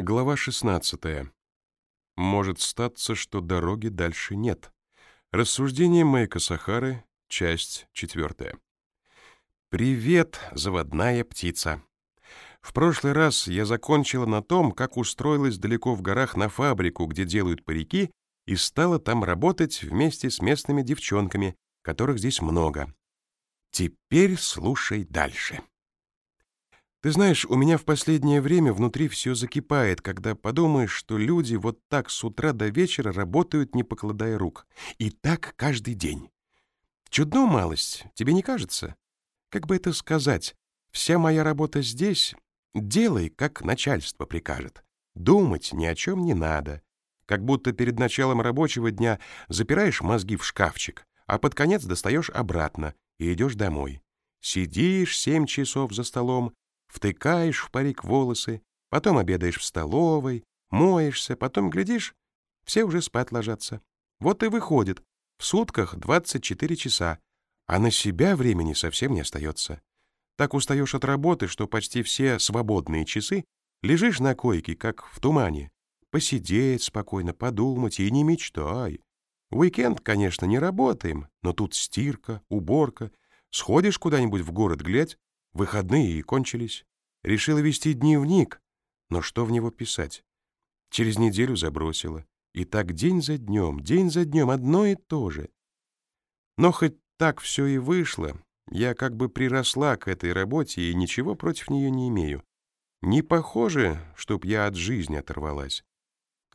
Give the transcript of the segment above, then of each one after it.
Глава 16. Может статься, что дороги дальше нет. Рассуждение Мэйка Сахары, часть 4. Привет, заводная птица. В прошлый раз я закончила на том, как устроилась далеко в горах на фабрику, где делают парики, и стала там работать вместе с местными девчонками, которых здесь много. Теперь слушай дальше. Ты знаешь, у меня в последнее время внутри все закипает, когда подумаешь, что люди вот так с утра до вечера работают, не покладая рук. И так каждый день. Чудно малость, тебе не кажется? Как бы это сказать? Вся моя работа здесь — делай, как начальство прикажет. Думать ни о чем не надо. Как будто перед началом рабочего дня запираешь мозги в шкафчик, а под конец достаешь обратно и идешь домой. Сидишь семь часов за столом, втыкаешь в парик волосы, потом обедаешь в столовой, моешься, потом, глядишь, все уже спать ложатся. Вот и выходит, в сутках 24 часа, а на себя времени совсем не остается. Так устаешь от работы, что почти все свободные часы лежишь на койке, как в тумане. Посидеть спокойно, подумать и не мечтай. Уикенд, конечно, не работаем, но тут стирка, уборка. Сходишь куда-нибудь в город, глядь, Выходные и кончились. Решила вести дневник, но что в него писать? Через неделю забросила. И так день за днем, день за днем, одно и то же. Но хоть так все и вышло, я как бы приросла к этой работе и ничего против нее не имею. Не похоже, чтоб я от жизни оторвалась.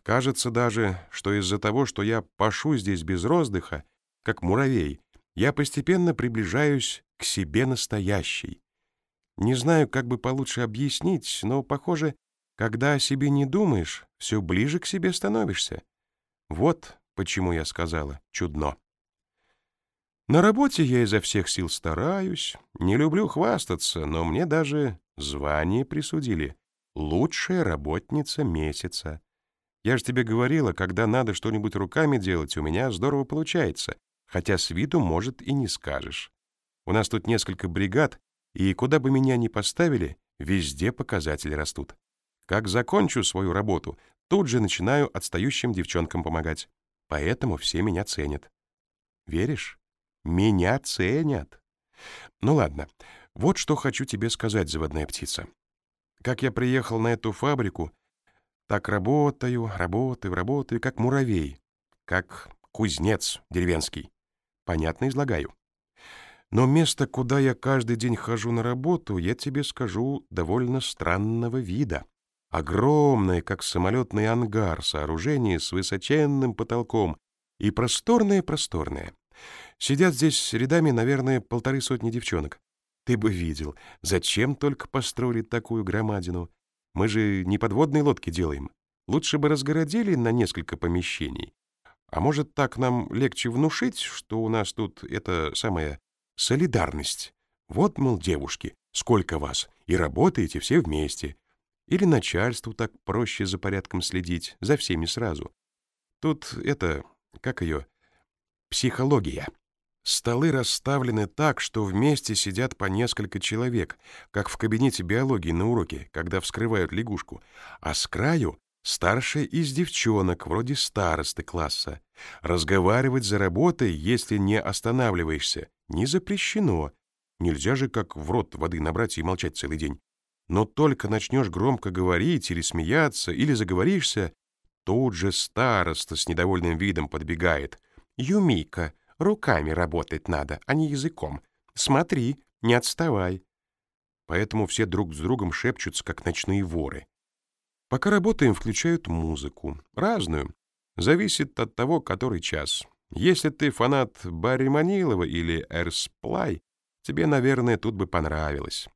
Кажется даже, что из-за того, что я пашу здесь без роздыха, как муравей, я постепенно приближаюсь к себе настоящей. Не знаю, как бы получше объяснить, но, похоже, когда о себе не думаешь, все ближе к себе становишься. Вот почему я сказала «чудно». На работе я изо всех сил стараюсь, не люблю хвастаться, но мне даже звание присудили. Лучшая работница месяца. Я же тебе говорила, когда надо что-нибудь руками делать, у меня здорово получается, хотя с виду, может, и не скажешь. У нас тут несколько бригад, и куда бы меня ни поставили, везде показатели растут. Как закончу свою работу, тут же начинаю отстающим девчонкам помогать. Поэтому все меня ценят. Веришь? Меня ценят. Ну ладно, вот что хочу тебе сказать, заводная птица. Как я приехал на эту фабрику, так работаю, работаю, работаю, как муравей, как кузнец деревенский. Понятно излагаю. Но место, куда я каждый день хожу на работу, я тебе скажу, довольно странного вида. Огромное, как самолетный ангар, сооружение с высоченным потолком и просторное-просторное. Сидят здесь рядами, наверное, полторы сотни девчонок. Ты бы видел, зачем только построили такую громадину. Мы же не подводные лодки делаем. Лучше бы разгородили на несколько помещений. А может, так нам легче внушить, что у нас тут это самое Солидарность. Вот, мол, девушки, сколько вас, и работаете все вместе. Или начальству так проще за порядком следить, за всеми сразу. Тут это, как ее, психология. Столы расставлены так, что вместе сидят по несколько человек, как в кабинете биологии на уроке, когда вскрывают лягушку, а с краю старшая из девчонок, вроде старосты класса. Разговаривать за работой, если не останавливаешься, не запрещено. Нельзя же как в рот воды набрать и молчать целый день. Но только начнешь громко говорить или смеяться, или заговоришься, тут же староста с недовольным видом подбегает. «Юмика, руками работать надо, а не языком. Смотри, не отставай». Поэтому все друг с другом шепчутся, как ночные воры. Пока работаем, включают музыку. Разную. Зависит от того, который час. Если ты фанат Барри Манилова или Эрсплай, тебе, наверное, тут бы понравилось.